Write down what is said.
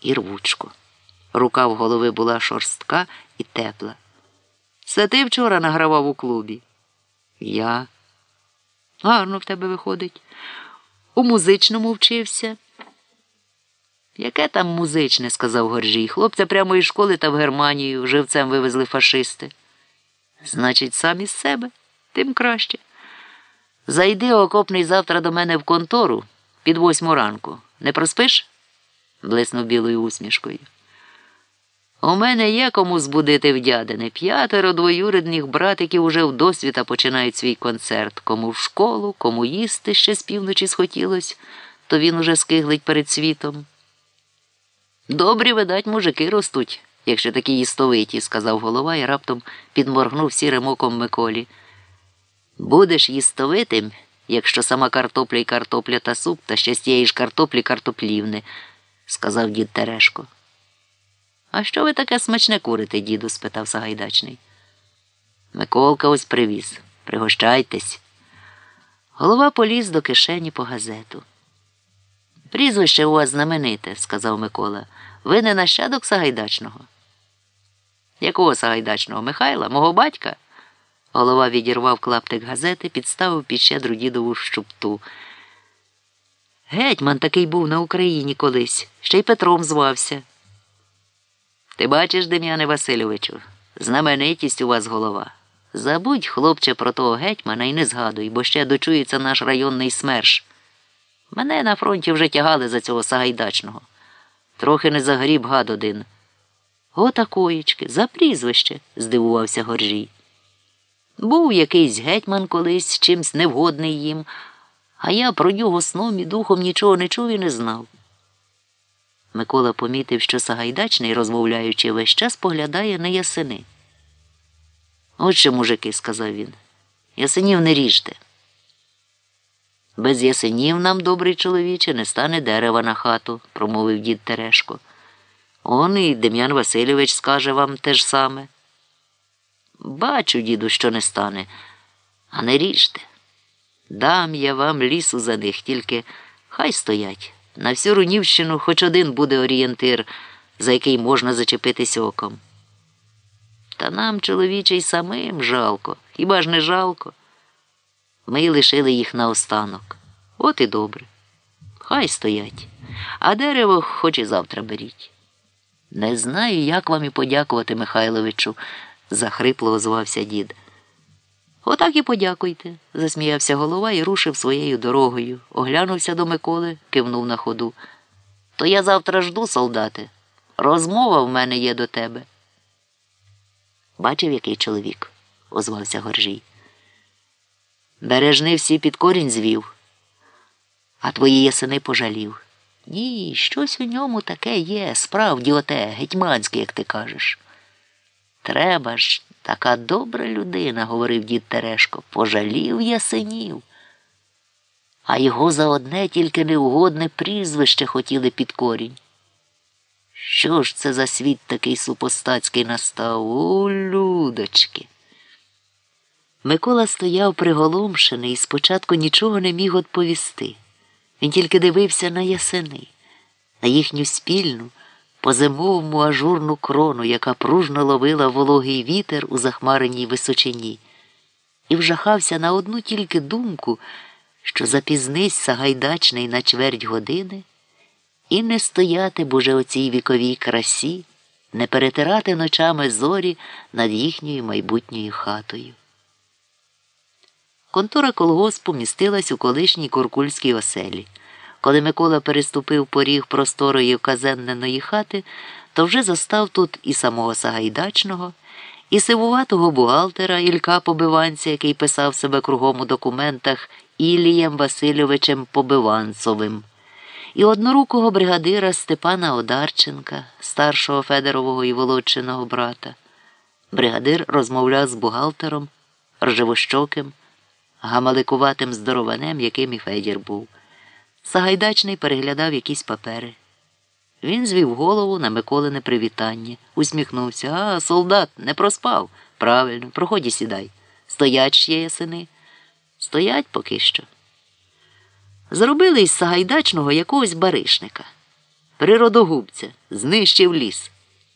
і рвучко. Рука в голови була шорстка і тепла. Це ти вчора награвав у клубі? Я. Гарно в тебе виходить. У музичному вчився. Яке там музичне, сказав Горжій. Хлопця прямо із школи та в Германію живцем вивезли фашисти. Значить, сам із себе, тим краще. Зайди окопний завтра до мене в контору під восьму ранку. Не проспиш? Блиснув білою усмішкою. У мене є кому збудити в дядини. П'ятеро двоюрідних братиків уже в досвіта починають свій концерт. Кому в школу, кому їсти ще з півночі схотілось, то він уже скиглить перед світом. Добрі, видать, мужики ростуть, якщо такі їстовиті, сказав голова і раптом підморгнув сірим оком Миколі. Будеш їстовитим, якщо сама картопля й картопля та суп, та ще з тієї ж картоплі картоплівни, сказав дід Терешко. А що ви таке смачне курите, діду? спитав Сагайдачний. Миколка ось привіз. Пригощайтесь. Голова поліз до кишені по газету. Прізвище у вас знамените, сказав Микола. Ви не нащадок Сагайдачного? Якого Сагайдачного? Михайла, мого батька? Голова відірвав клаптик газети, підставив під щедру дідову щупту. Гетьман такий був на Україні колись, ще й Петром звався. Ти бачиш, Дем'яне Васильовичу, знаменитість у вас голова. Забудь, хлопче, про того гетьмана і не згадуй, бо ще дочується наш районний смерш. Мене на фронті вже тягали за цього Сагайдачного. Трохи не загріб гад один. Отакої, чи за прізвище, здивувався Горжій. Був якийсь гетьман колись чимсь невгодний їм, а я про нього сном і духом нічого не чув і не знав. Микола помітив, що Сагайдачний, розмовляючи, весь час поглядає на ясени. От що, мужики, сказав він, ясенів не ріжте. Без ясенів нам, добрий чоловіче, не стане дерева на хату, промовив дід Терешко. Он і Дем'ян Васильович скаже вам те ж саме. Бачу, діду, що не стане, а не ріжте. Дам я вам лісу за них, тільки хай стоять. На всю Рунівщину хоч один буде орієнтир, за який можна зачепитись оком. Та нам, чоловіче, й самим жалко, хіба ж не жалко? Ми лишили їх наостанок. От і добре. Хай стоять, а дерево хоч і завтра беріть. Не знаю, як вам і подякувати, Михайловичу, захрипло озвався дід. Отак і подякуйте, засміявся голова і рушив своєю дорогою. Оглянувся до Миколи, кивнув на ходу. То я завтра жду, солдати. Розмова в мене є до тебе. Бачив, який чоловік, озвався Горжій. Бережни всі під корінь звів, а твої ясени пожалів. Ні, щось у ньому таке є, справді оте, гетьманське, як ти кажеш. Треба ж, така добра людина, говорив дід Терешко, пожалів ясенів. А його за одне тільки неугодне прізвище хотіли під корінь. Що ж це за світ такий супостатський настав? У людочки. Микола стояв приголомшений і спочатку нічого не міг відповісти. Він тільки дивився на ясени, на їхню спільну, по зимовому ажурну крону, яка пружно ловила вологий вітер у захмареній височині, і вжахався на одну тільки думку, що запізнись Сагайдачний на чверть години, і не стояти б уже у віковій красі, не перетирати ночами зорі над їхньою майбутньою хатою. Контора колгоспу містилась у колишній куркульській оселі. Коли Микола переступив поріг просторої вказенненої хати, то вже застав тут і самого Сагайдачного, і сивуватого бухгалтера Ілька Побиванця, який писав себе кругом у документах Ілієм Васильовичем Побиванцовим, і однорукого бригадира Степана Одарченка, старшого Федорового і Володчиного брата. Бригадир розмовляв з бухгалтером, ржевощоким, гамаликуватим здорованем, яким і Федір був. Сагайдачний переглядав якісь папери. Він звів голову на Миколине привітання, усміхнувся. А, солдат, не проспав. Правильно, проході сідай. Стоять ще ясини. Стоять поки що. Зробили із Сагайдачного якогось баришника. природогубця, знищив ліс.